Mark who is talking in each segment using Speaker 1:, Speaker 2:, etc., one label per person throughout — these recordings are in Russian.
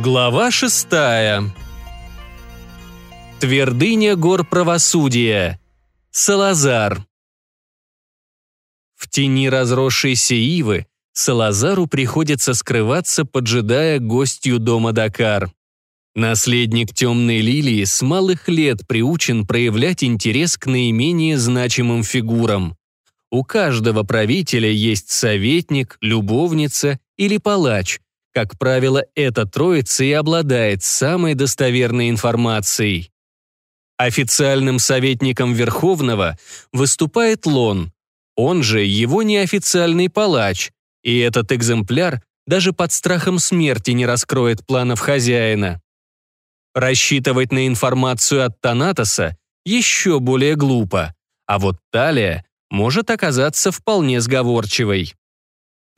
Speaker 1: Глава шестая. Твердыня гор правосудия. Салазар. В тени разросшейся ивы Салазару приходится скрываться, поджидая гостью дома Дакар. Наследник темной лилии с малых лет приучен проявлять интерес к наименее значимым фигурам. У каждого правителя есть советник, любовница или палач. Как правило, эта троица и обладает самой достоверной информацией. Официальным советником Верховного выступает Лон, он же его неофициальный палач, и этот экземпляр даже под страхом смерти не раскроет планов хозяина. Рассчитывать на информацию от Танатоса еще более глупо, а вот Талия может оказаться вполне сговорчивой.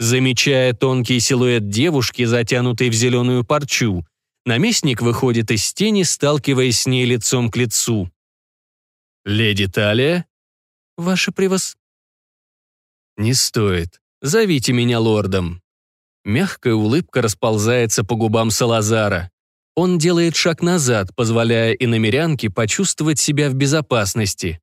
Speaker 1: Замечая тонкий силуэт девушки, затянутой в зеленую парчу, наместник выходит из тени, сталкиваясь с ней лицом к лицу. «Леди Талия?» «Ваше превос...» «Не стоит. Зовите меня лордом». Мягкая улыбка расползается по губам Салазара. Он делает шаг назад, позволяя иномерянке почувствовать себя в безопасности.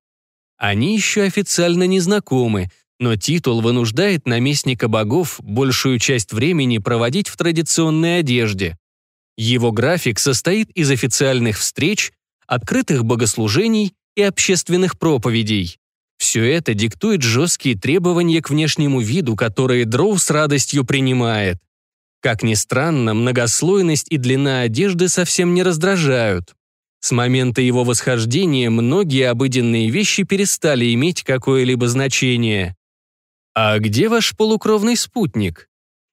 Speaker 1: Они еще официально не знакомы, но титул вынуждает наместника богов большую часть времени проводить в традиционной одежде. Его график состоит из официальных встреч, открытых богослужений и общественных проповедей. Все это диктует жесткие требования к внешнему виду, которые Дроу с радостью принимает. Как ни странно, многослойность и длина одежды совсем не раздражают. С момента его восхождения многие обыденные вещи перестали иметь какое-либо значение. «А где ваш полукровный спутник?»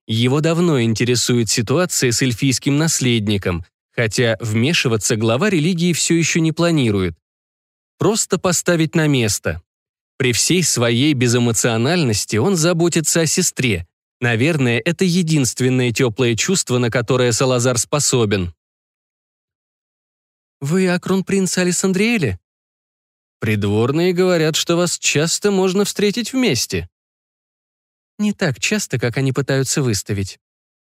Speaker 1: Его давно интересует ситуация с эльфийским наследником, хотя вмешиваться глава религии все еще не планирует. Просто поставить на место. При всей своей безэмоциональности он заботится о сестре. Наверное, это единственное теплое чувство, на которое Салазар способен. «Вы о кронпринце Александриэле?» «Придворные говорят, что вас часто можно встретить вместе». Не так часто, как они пытаются выставить.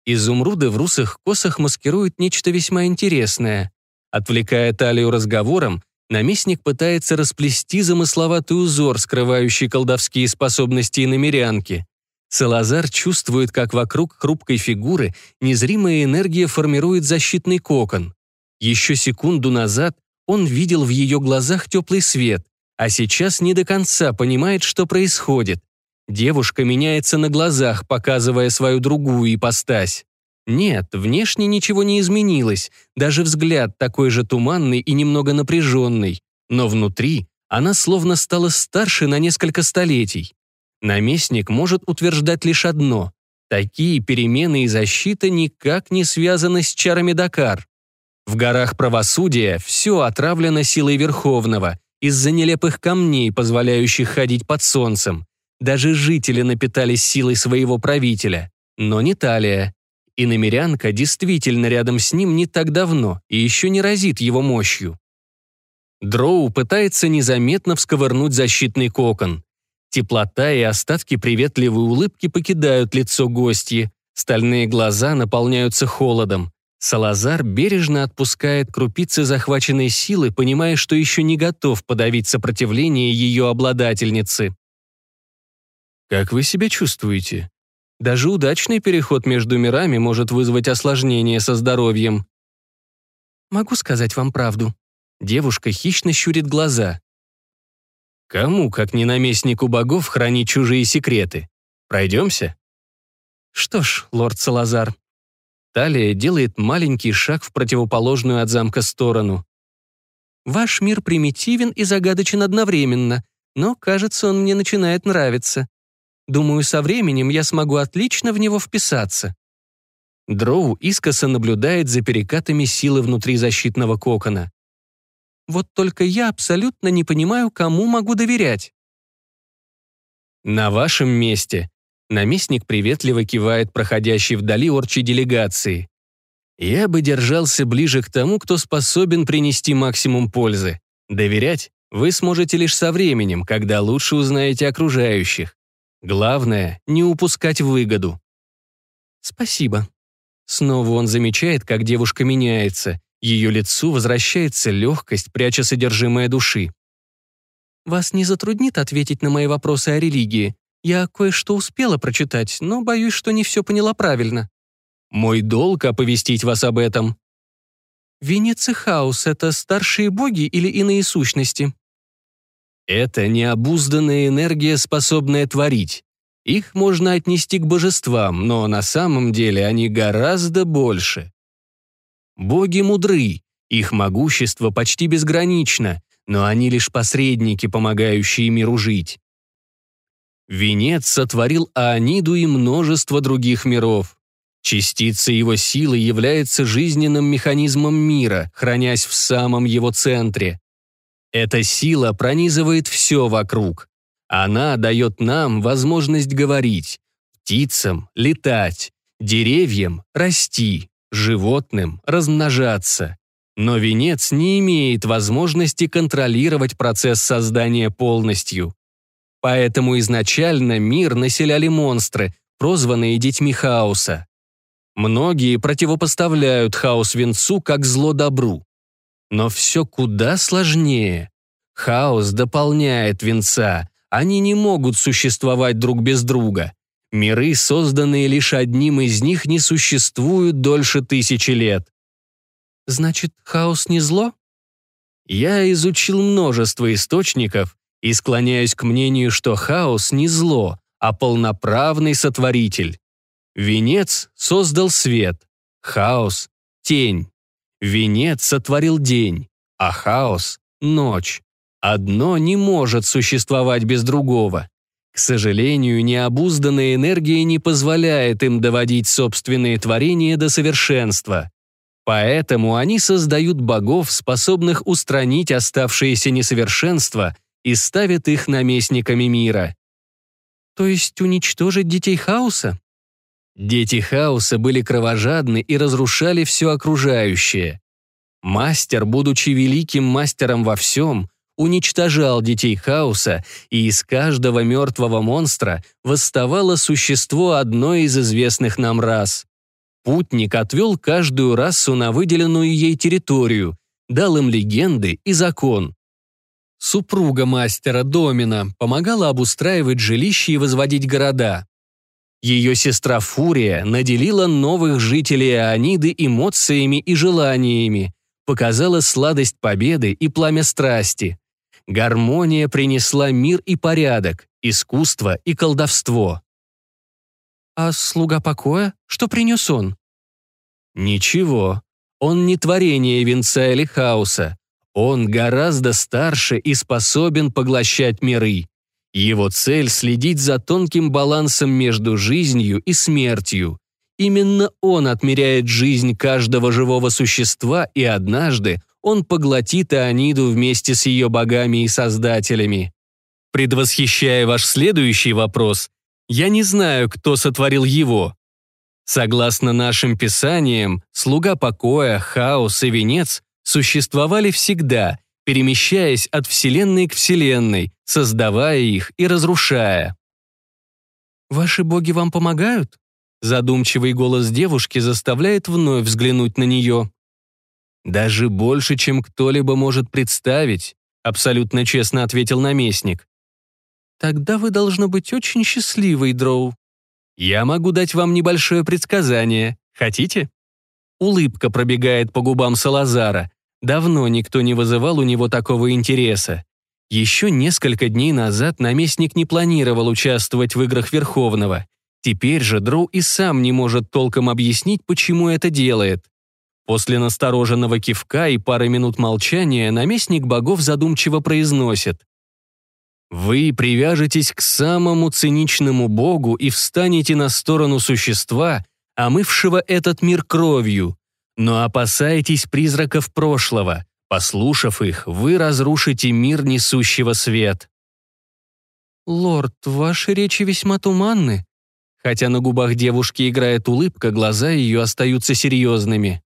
Speaker 1: Изумруды в русых косах маскируют нечто весьма интересное. Отвлекая талию разговором, наместник пытается расплести замысловатый узор, скрывающий колдовские способности иномерянки. Салазар чувствует, как вокруг хрупкой фигуры незримая энергия формирует защитный кокон. Еще секунду назад он видел в ее глазах теплый свет, а сейчас не до конца понимает, что происходит. Девушка меняется на глазах, показывая свою другую ипостась. Нет, внешне ничего не изменилось, даже взгляд такой же туманный и немного напряженный, но внутри она словно стала старше на несколько столетий. Наместник может утверждать лишь одно – такие перемены и защита никак не связаны с чарами Дакар. В горах правосудия все отравлено силой Верховного из-за нелепых камней, позволяющих ходить под солнцем. Даже жители напитались силой своего правителя. Но не Талия. И намерянка действительно рядом с ним не так давно и еще не разит его мощью. Дроу пытается незаметно всковырнуть защитный кокон. Теплота и остатки приветливой улыбки покидают лицо гостьи. Стальные глаза наполняются холодом. Салазар бережно отпускает крупицы захваченной силы, понимая, что еще не готов подавить сопротивление ее обладательницы. Как вы себя чувствуете? Даже удачный переход между мирами может вызвать осложнения со здоровьем. Могу сказать вам правду. Девушка хищно щурит глаза. Кому, как не наместнику богов, хранить чужие секреты? Пройдемся? Что ж, лорд Салазар. Талия делает маленький шаг в противоположную от замка сторону. Ваш мир примитивен и загадочен одновременно, но, кажется, он мне начинает нравиться. Думаю, со временем я смогу отлично в него вписаться». Дроу искоса наблюдает за перекатами силы внутри защитного кокона. «Вот только я абсолютно не понимаю, кому могу доверять». «На вашем месте», — наместник приветливо кивает проходящей вдали орчи делегации. «Я бы держался ближе к тому, кто способен принести максимум пользы. Доверять вы сможете лишь со временем, когда лучше узнаете окружающих. Главное — не упускать выгоду. Спасибо. Снова он замечает, как девушка меняется. Ее лицу возвращается легкость, пряча содержимое души. «Вас не затруднит ответить на мои вопросы о религии? Я кое-что успела прочитать, но боюсь, что не все поняла правильно». «Мой долг оповестить вас об этом». «Венец и хаос — это старшие боги или иные сущности?»
Speaker 2: Это необузданная энергия, способная творить. Их можно отнести к божествам, но на самом деле они гораздо больше. Боги мудры, их могущество почти безгранично, но они лишь посредники, помогающие миру жить. Венец сотворил Ааниду и множество других миров. Частица его силы является жизненным механизмом мира, хранясь в самом его центре. Эта сила пронизывает все вокруг. Она дает нам возможность говорить, птицам летать, деревьям расти, животным размножаться. Но венец не имеет возможности контролировать процесс создания полностью. Поэтому изначально мир населяли монстры, прозванные детьми хаоса. Многие противопоставляют хаос венцу как зло добру. Но все куда сложнее. Хаос дополняет венца, они не могут существовать друг без друга. Миры, созданные лишь одним из них, не существуют дольше тысячи лет.
Speaker 1: Значит, хаос не зло?
Speaker 2: Я изучил множество источников и склоняюсь к мнению, что хаос не зло, а полноправный сотворитель. Венец создал свет, хаос — тень. Венец сотворил день, а хаос — ночь. Одно не может существовать без другого. К сожалению, необузданная энергия не позволяет им доводить собственные творения до совершенства. Поэтому они создают богов, способных устранить оставшиеся несовершенства и ставят их наместниками мира.
Speaker 1: То есть уничтожить детей хаоса?
Speaker 2: Дети хаоса были кровожадны и разрушали все окружающее. Мастер, будучи великим мастером во всем, уничтожал детей хаоса, и из каждого мертвого монстра восставало существо одной из известных нам рас. Путник отвел каждую расу на выделенную ей территорию, дал им легенды и закон. Супруга мастера Домина помогала обустраивать жилища и возводить города. Ее сестра Фурия наделила новых жителей Аниды эмоциями и желаниями, показала сладость победы и пламя страсти. Гармония принесла мир и порядок, искусство и колдовство.
Speaker 1: А слуга покоя? Что принес он?
Speaker 2: Ничего. Он не творение венца или хаоса. Он гораздо старше и способен поглощать миры. Его цель — следить за тонким балансом между жизнью и смертью. Именно он отмеряет жизнь каждого живого существа, и однажды он поглотит Иониду вместе с ее богами и создателями. Предвосхищая ваш следующий вопрос, я не знаю, кто сотворил его. Согласно нашим писаниям, слуга покоя, хаос и венец существовали всегда, перемещаясь от вселенной к вселенной, создавая их и разрушая.
Speaker 1: «Ваши боги вам помогают?» Задумчивый голос девушки заставляет вновь взглянуть на нее.
Speaker 2: «Даже больше, чем кто-либо может представить», абсолютно честно ответил наместник.
Speaker 1: «Тогда вы должны быть очень счастливой, Дроу».
Speaker 2: «Я могу дать вам небольшое предсказание. Хотите?» Улыбка пробегает по губам Салазара. Давно никто не вызывал у него такого интереса. Еще несколько дней назад наместник не планировал участвовать в играх Верховного. Теперь же Дроу и сам не может толком объяснить, почему это делает. После настороженного кивка и пары минут молчания наместник богов задумчиво произносит. «Вы привяжетесь к самому циничному богу и встанете на сторону существа, омывшего этот мир кровью, но опасаетесь призраков прошлого. Послушав их, вы разрушите мир несущего свет».
Speaker 1: «Лорд, ваши речи весьма туманны». Хотя на губах девушки играет улыбка, глаза ее остаются серьезными.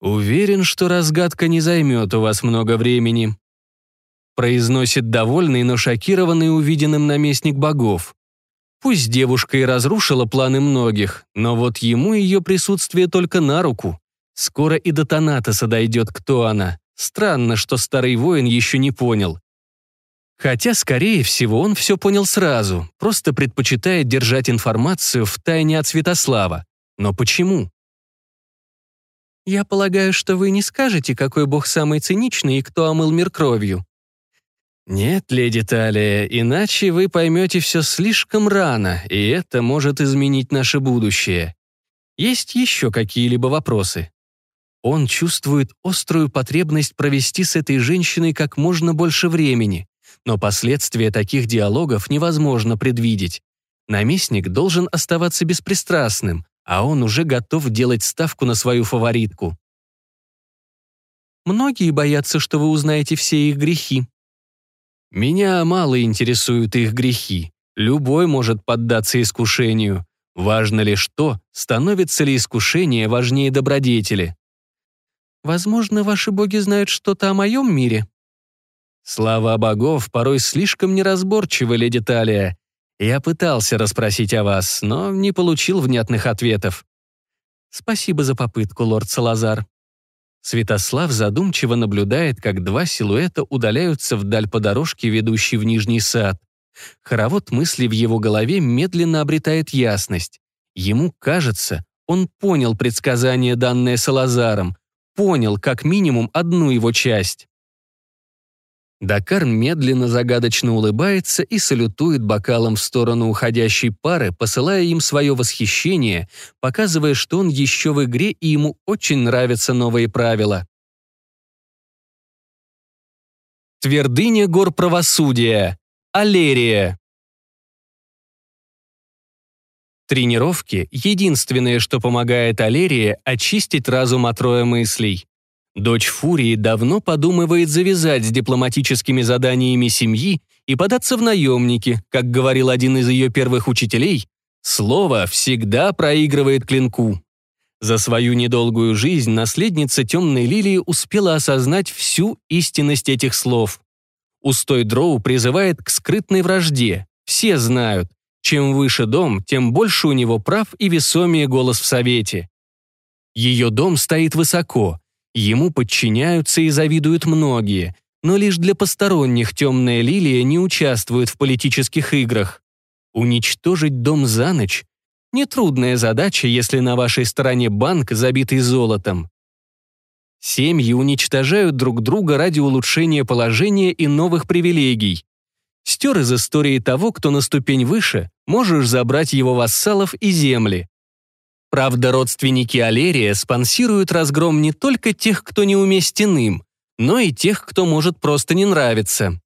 Speaker 2: «Уверен, что разгадка не займет у вас много времени», произносит довольный, но шокированный увиденным наместник богов.
Speaker 1: Пусть девушка и разрушила планы многих, но вот ему ее присутствие только на руку. Скоро и до Танатоса дойдет, кто она. Странно, что старый воин еще не понял. Хотя, скорее всего, он все понял сразу, просто предпочитает держать информацию в тайне от Святослава. Но почему? «Я полагаю, что вы не скажете, какой бог самый циничный и кто омыл мир кровью», «Нет, леди Талия, иначе вы поймете все слишком рано, и это может изменить наше будущее. Есть еще какие-либо вопросы?» Он чувствует острую потребность провести с этой женщиной как можно больше времени, но последствия таких диалогов невозможно предвидеть. Наместник должен оставаться беспристрастным, а он уже готов делать ставку на свою фаворитку. «Многие боятся, что вы узнаете все их грехи», меня мало интересуют их грехи. Любой может поддаться искушению. Важно лишь то, становится ли искушение важнее добродетели. Возможно, ваши боги знают что-то о моем мире. Слава богов порой слишком неразборчивы, леди Талия. Я пытался расспросить о вас, но не получил внятных ответов. Спасибо за попытку, лорд Салазар. Святослав задумчиво наблюдает, как два силуэта удаляются вдаль по дорожке, ведущей в Нижний сад. Хоровод мыслей в его голове медленно обретает ясность. Ему кажется, он понял предсказание, данное Салазаром, понял как минимум одну его часть. Дакар медленно загадочно улыбается и салютует бокалом в сторону уходящей пары, посылая им свое восхищение, показывая, что он еще в игре и ему очень нравятся новые правила. Твердыня гор правосудия. Алерия. Тренировки — единственное, что помогает Алерии очистить разум от роя мыслей. Дочь Фурии давно подумывает завязать с дипломатическими заданиями семьи и податься в наемники, как говорил один из ее первых учителей, слово всегда проигрывает клинку. За свою недолгую жизнь наследница Темной Лилии успела осознать всю истинность этих слов. Устой Дроу призывает к скрытной вражде. Все знают, чем выше дом, тем больше у него прав и весомее голос в совете. Ее дом стоит высоко, Ему подчиняются и завидуют многие, но лишь для посторонних темная лилия не участвует в политических играх. Уничтожить дом за ночь – нетрудная задача, если на вашей стороне банк, забитый золотом. Семьи уничтожают друг друга ради улучшения положения и новых привилегий. Стер из истории того, кто на ступень выше, можешь забрать его вассалов и земли. Правда, родственники Алерия спонсируют разгром не только тех, кто неуместен им, но и тех, кто может просто не нравиться.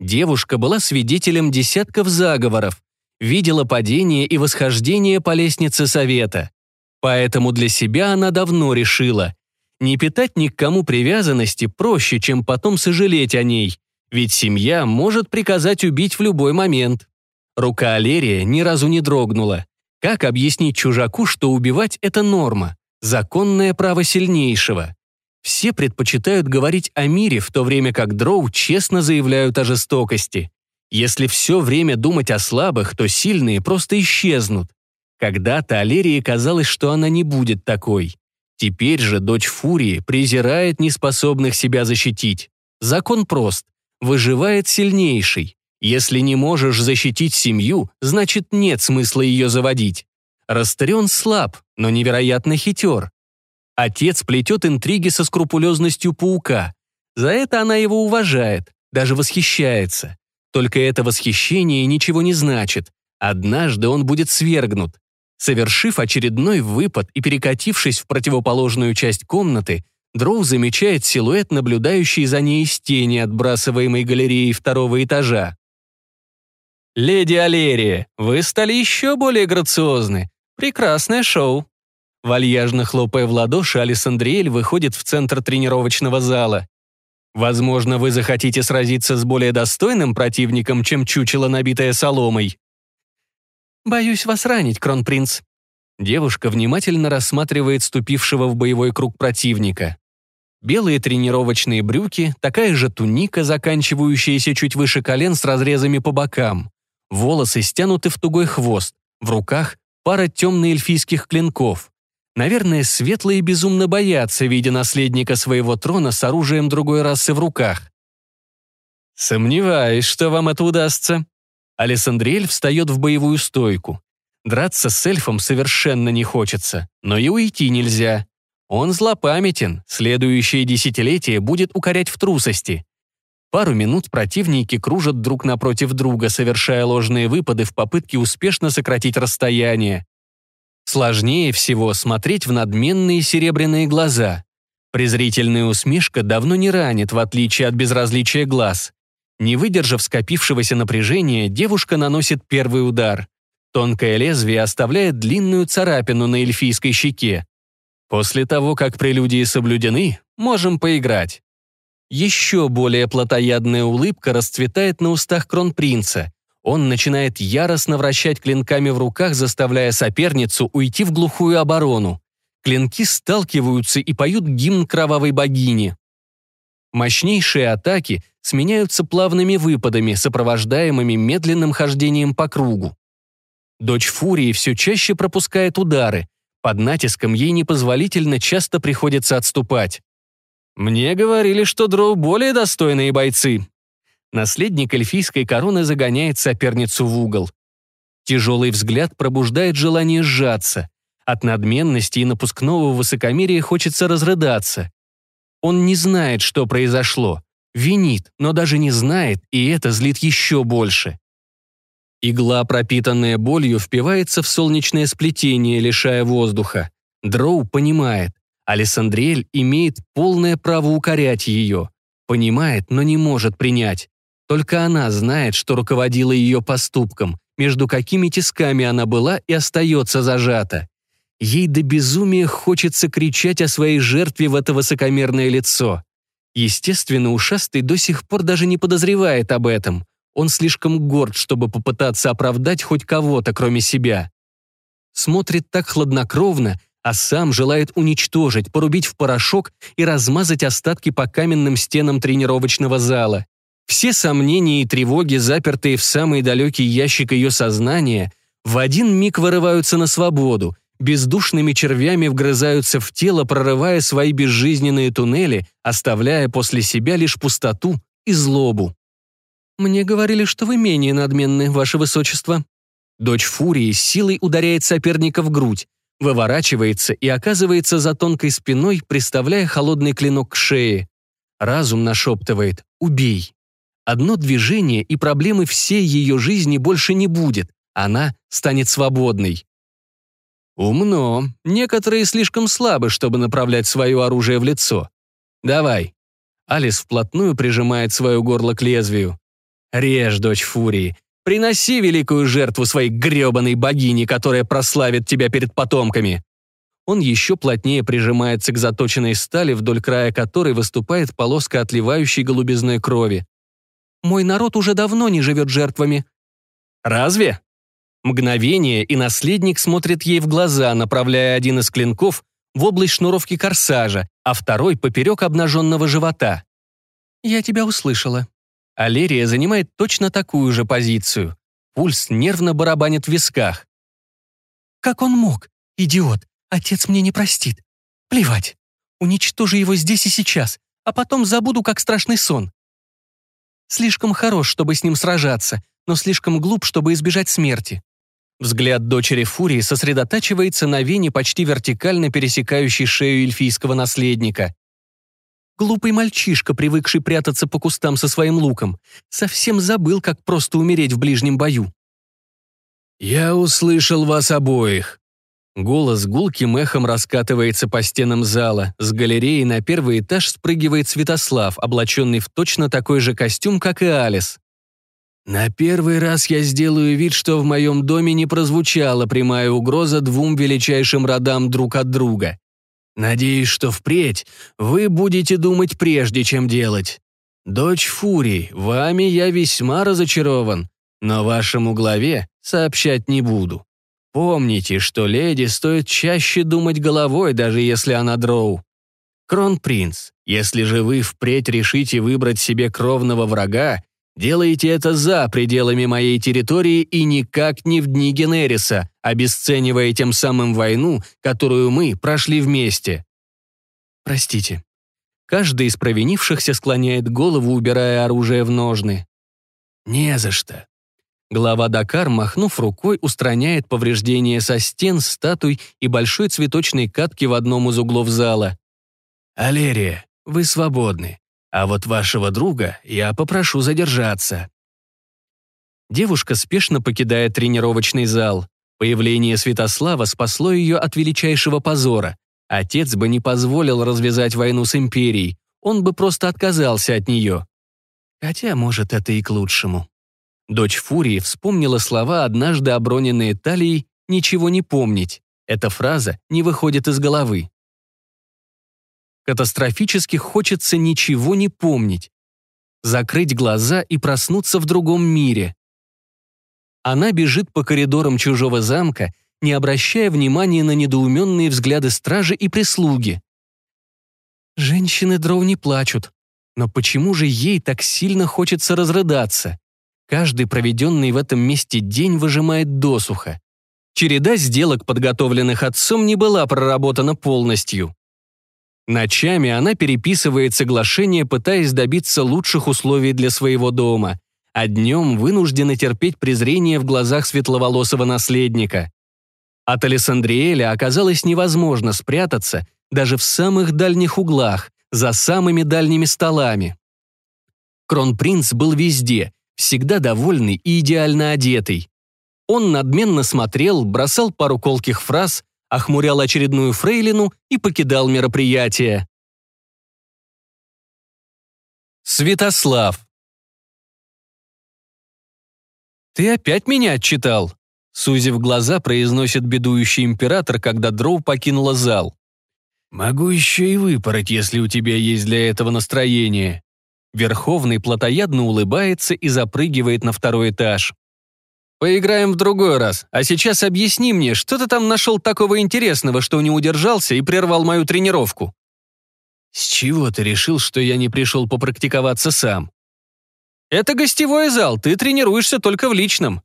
Speaker 1: Девушка была свидетелем десятков заговоров, видела падение и восхождение по лестнице совета. Поэтому для себя она давно решила, не питать ни к кому привязанности проще, чем потом сожалеть о ней, ведь семья может приказать убить в любой момент. Рука Алерия ни разу не дрогнула. Как объяснить чужаку, что убивать – это норма, законное право сильнейшего? Все предпочитают говорить о мире, в то время как дроу честно заявляют о жестокости. Если все время думать о слабых, то сильные просто исчезнут. Когда-то Алерии казалось, что она не будет такой. Теперь же дочь Фурии презирает неспособных себя защитить. Закон прост. Выживает сильнейший. Если не можешь защитить семью, значит нет смысла ее заводить. Растарион слаб, но невероятно хитер. Отец плетет интриги со скрупулезностью паука. За это она его уважает, даже восхищается. Только это восхищение ничего не значит. Однажды он будет свергнут. Совершив очередной выпад и перекатившись в противоположную часть комнаты, Дроу замечает силуэт, наблюдающий за ней из тени, отбрасываемой галереей второго этажа. «Леди Алерия, вы стали еще более грациозны. Прекрасное шоу». Вальяжно хлопая в ладоши, Алисандриэль выходит в центр тренировочного зала. «Возможно, вы захотите сразиться с более достойным противником, чем чучело, набитое соломой». «Боюсь вас ранить, кронпринц». Девушка внимательно рассматривает ступившего в боевой круг противника. Белые тренировочные брюки, такая же туника, заканчивающаяся чуть выше колен с разрезами по бокам. Волосы стянуты в тугой хвост, в руках пара темно-эльфийских клинков. Наверное, светлые безумно боятся, видя наследника своего трона с оружием другой расы в руках. «Сомневаюсь, что вам это удастся». Алессандриэль встает в боевую стойку. Драться с эльфом совершенно не хочется, но и уйти нельзя. Он злопамятен, следующее десятилетие будет укорять в трусости. Пару минут противники кружат друг напротив друга, совершая ложные выпады в попытке успешно сократить расстояние. Сложнее всего смотреть в надменные серебряные глаза. Презрительная усмешка давно не ранит, в отличие от безразличия глаз. Не выдержав скопившегося напряжения, девушка наносит первый удар. Тонкое лезвие оставляет длинную царапину на эльфийской щеке. После того, как прелюдии соблюдены, можем поиграть. Еще более плотоядная улыбка расцветает на устах кронпринца. Он начинает яростно вращать клинками в руках, заставляя соперницу уйти в глухую оборону. Клинки сталкиваются и поют гимн кровавой богини. Мощнейшие атаки сменяются плавными выпадами, сопровождаемыми медленным хождением по кругу. Дочь Фурии все чаще пропускает удары. Под натиском ей непозволительно часто приходится отступать. «Мне говорили, что дроу более достойные бойцы». Наследник эльфийской короны загоняет соперницу в угол. Тяжелый взгляд пробуждает желание сжаться. От надменности и напускного высокомерия хочется разрыдаться. Он не знает, что произошло. Винит, но даже не знает, и это злит еще больше. Игла, пропитанная болью, впивается в солнечное сплетение, лишая воздуха. Дроу понимает. Алессандриэль имеет полное право укорять ее. Понимает, но не может принять. Только она знает, что руководила ее поступком, между какими тисками она была и остается зажата. Ей до безумия хочется кричать о своей жертве в это высокомерное лицо. Естественно, ушастый до сих пор даже не подозревает об этом. Он слишком горд, чтобы попытаться оправдать хоть кого-то, кроме себя. Смотрит так хладнокровно, а сам желает уничтожить, порубить в порошок и размазать остатки по каменным стенам тренировочного зала. Все сомнения и тревоги, запертые в самый далекий ящик ее сознания, в один миг вырываются на свободу, бездушными червями вгрызаются в тело, прорывая свои безжизненные туннели, оставляя после себя лишь пустоту и злобу. «Мне говорили, что вы менее надменны, ваше высочество». Дочь Фурии силой ударяет соперника в грудь, выворачивается и оказывается за тонкой спиной, приставляя холодный клинок к шее. Разум нашептывает «убей». Одно движение, и проблемы всей ее жизни больше не будет. Она станет свободной. Умно. Некоторые слишком слабы, чтобы направлять свое оружие в лицо. Давай. Алис вплотную прижимает свое горло к лезвию. Режь, дочь Фурии. Приноси великую жертву своей гребаной богини, которая прославит тебя перед потомками. Он еще плотнее прижимается к заточенной стали, вдоль края которой выступает полоска отливающей голубизной крови. «Мой народ уже давно не живет жертвами». «Разве?» Мгновение, и наследник смотрит ей в глаза, направляя один из клинков в область шнуровки корсажа, а второй поперек обнаженного живота. «Я тебя услышала», Алерия занимает точно такую же позицию. Пульс нервно барабанит в висках. «Как он мог? Идиот! Отец мне не простит. Плевать. Уничтожу его здесь и сейчас, а потом забуду, как страшный сон. Слишком хорош, чтобы с ним сражаться, но слишком глуп, чтобы избежать смерти». Взгляд дочери Фурии сосредотачивается на вене, почти вертикально пересекающей шею эльфийского наследника. Глупый мальчишка, привыкший прятаться по кустам со своим луком, совсем забыл, как просто умереть в ближнем бою.
Speaker 2: «Я услышал вас обоих». Голос гулким эхом раскатывается по стенам зала. С галереи на первый этаж спрыгивает Святослав, облаченный в точно такой же костюм, как и Алис. «На первый раз я сделаю вид, что в моем доме не прозвучала прямая угроза двум величайшим родам друг от друга. Надеюсь, что впредь вы будете думать прежде, чем делать. Дочь Фурии, вами я весьма разочарован, но вашему главе сообщать не буду. Помните, что леди стоит чаще думать головой, даже если она дроу. Кронпринц, если же вы впредь решите выбрать себе кровного врага, Делайте это за пределами моей территории и никак не в дни Генериса, обесценивая тем самым войну, которую мы прошли вместе.
Speaker 1: Простите. Каждый из провинившихся склоняет голову, убирая оружие в ножны.
Speaker 2: Не за что.
Speaker 1: Глава Дакар, махнув рукой, устраняет повреждения со стен, статуй и большой цветочной катки в одном из углов зала.
Speaker 2: «Алерия, вы свободны, а вот вашего друга я попрошу задержаться».
Speaker 1: Девушка спешно покидает тренировочный зал. Появление Святослава спасло ее от величайшего позора. Отец бы не позволил развязать войну с империей, он бы просто отказался от нее. Хотя, может, это и к лучшему. Дочь Фурии вспомнила слова, однажды оброненные талией «ничего не помнить». Эта фраза не выходит из головы. Катастрофически хочется ничего не помнить. Закрыть глаза и проснуться в другом мире. Она бежит по коридорам чужого замка, не обращая внимания на недоуменные взгляды стражи и прислуги. Женщины дров не плачут. Но почему же ей так сильно хочется разрыдаться? Каждый проведенный в этом месте день выжимает досуха. Череда сделок, подготовленных отцом, не была проработана полностью. Ночами она переписывает соглашение, пытаясь добиться лучших условий для своего дома, а днем вынуждена терпеть презрение в глазах светловолосого наследника. От Алессандриэля оказалось невозможно спрятаться даже в самых дальних углах, за самыми дальними столами. Кронпринц был везде, всегда довольный и идеально одетый. Он надменно смотрел, бросал пару колких фраз, охмурял очередную фрейлину и покидал мероприятие. Святослав. «Ты опять меня отчитал?» Сузив глаза, произносит бедующий император, когда Дроу покинула зал.
Speaker 2: «Могу еще и выпороть, если у тебя есть для этого настроение»,
Speaker 1: Верховный плотоядно улыбается и запрыгивает на второй этаж. «Поиграем в другой раз, а сейчас объясни мне, что ты там нашел такого интересного, что не удержался и прервал мою тренировку?»
Speaker 2: «С чего ты решил, что я не пришел попрактиковаться сам?»
Speaker 1: «Это гостевой зал, ты тренируешься только в личном».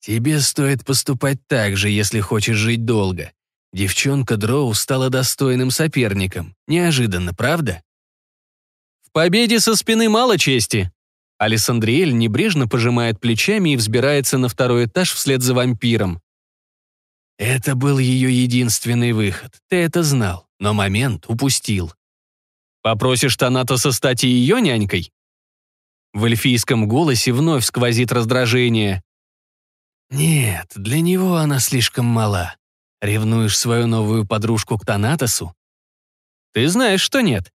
Speaker 2: «Тебе стоит поступать так же, если хочешь жить долго. Девчонка Дроу стала достойным соперником. Неожиданно, правда?»
Speaker 1: победе со спины мало чести». Алессандриэль небрежно пожимает плечами и взбирается на второй этаж вслед за вампиром.
Speaker 2: Это был ее единственный выход. Ты это знал, но момент упустил.
Speaker 1: Попросишь Танатоса стать и ее нянькой? В эльфийском голосе вновь сквозит раздражение.
Speaker 2: Нет, для него она слишком мала. Ревнуешь свою новую подружку к Танатосу?
Speaker 1: Ты знаешь, что нет.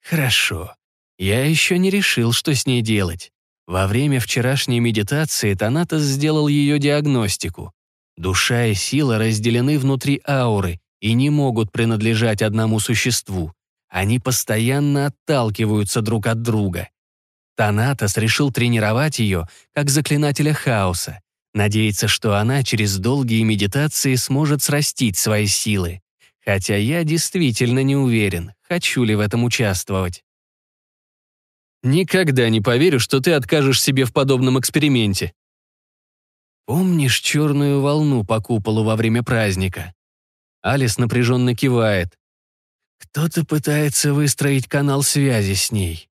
Speaker 2: Хорошо. Я еще не решил, что с ней делать. Во время вчерашней медитации Танатос сделал ее диагностику. Душа и сила разделены внутри ауры и не могут принадлежать одному существу. Они постоянно отталкиваются друг от друга. Танатос решил тренировать ее как заклинателя хаоса. Надеется, что она через долгие медитации сможет срастить свои силы. Хотя я действительно не уверен, хочу ли в этом участвовать.
Speaker 1: Никогда не поверю, что ты откажешь себе в подобном эксперименте.
Speaker 2: Помнишь черную волну по куполу во время праздника?
Speaker 1: Алис напряженно кивает.
Speaker 2: Кто-то пытается выстроить канал связи с ней.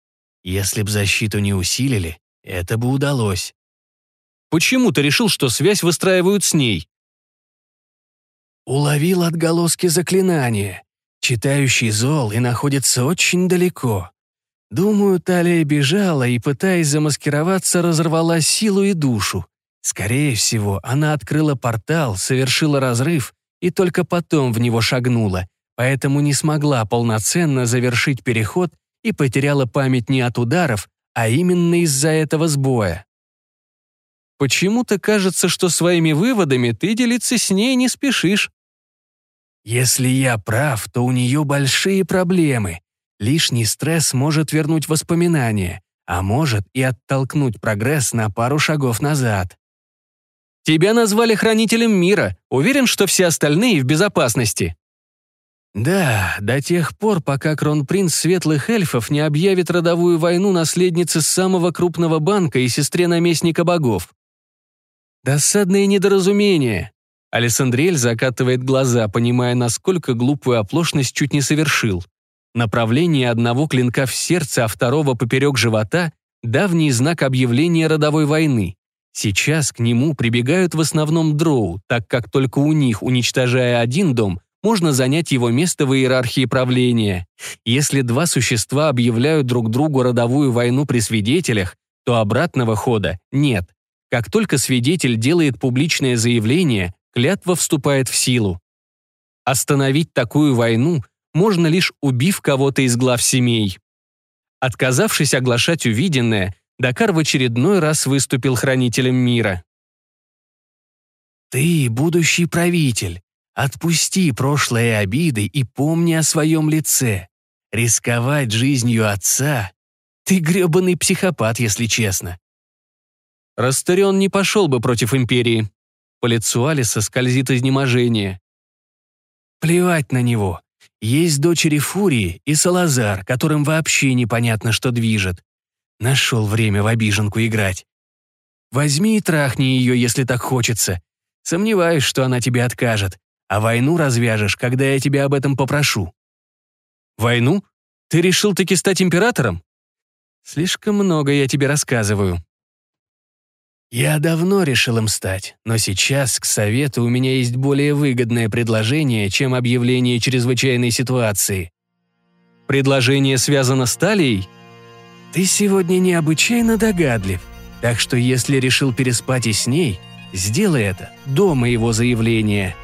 Speaker 2: Если б защиту не усилили, это бы удалось.
Speaker 1: Почему ты решил, что связь выстраивают с ней?
Speaker 2: Уловил отголоски заклинания. Читающий зол и находится очень далеко. Думаю, Талия бежала и, пытаясь замаскироваться, разорвала силу и душу. Скорее всего, она открыла портал, совершила разрыв и только потом в него шагнула, поэтому не смогла полноценно завершить переход и потеряла память не от ударов, а именно из-за этого сбоя.
Speaker 1: Почему-то кажется, что своими выводами ты делиться с ней не спешишь.
Speaker 2: Если я прав, то у нее большие проблемы. Лишний стресс может вернуть воспоминания, а может и оттолкнуть прогресс на пару шагов назад.
Speaker 1: Тебя назвали хранителем мира. Уверен, что все остальные в безопасности. Да, до тех пор, пока кронпринц светлых эльфов не объявит родовую войну наследнице самого крупного банка и сестре наместника богов. Досадное недоразумение. Алессандриэль закатывает глаза, понимая, насколько глупую оплошность чуть не совершил. Направление одного клинка в сердце, а второго поперек живота – давний знак объявления родовой войны. Сейчас к нему прибегают в основном дроу, так как только у них, уничтожая один дом, можно занять его место в иерархии правления. Если два существа объявляют друг другу родовую войну при свидетелях, то обратного хода нет. Как только свидетель делает публичное заявление, клятва вступает в силу. Остановить такую войну можно лишь убив кого-то из глав семей. Отказавшись оглашать увиденное, Дакар в очередной раз выступил хранителем мира. «Ты будущий правитель. Отпусти прошлые обиды и помни о своем лице. Рисковать жизнью отца — ты гребаный психопат, если честно». Растарион не пошел бы против Империи. По лицу Алиса скользит изнеможение. Плевать на него. Есть дочери Фурии и Салазар, которым вообще непонятно, что движет. Нашел время в обиженку играть. Возьми и трахни ее, если так хочется. Сомневаюсь, что она тебе откажет. А войну развяжешь, когда я тебя об этом попрошу. Войну? Ты решил таки стать императором? Слишком много я тебе рассказываю. Я давно решил им стать, но сейчас к совету у меня есть более выгодное предложение, чем объявление чрезвычайной ситуации. Предложение связано с талией? Ты сегодня необычайно догадлив, так что если решил переспать и с ней, сделай это до моего заявления.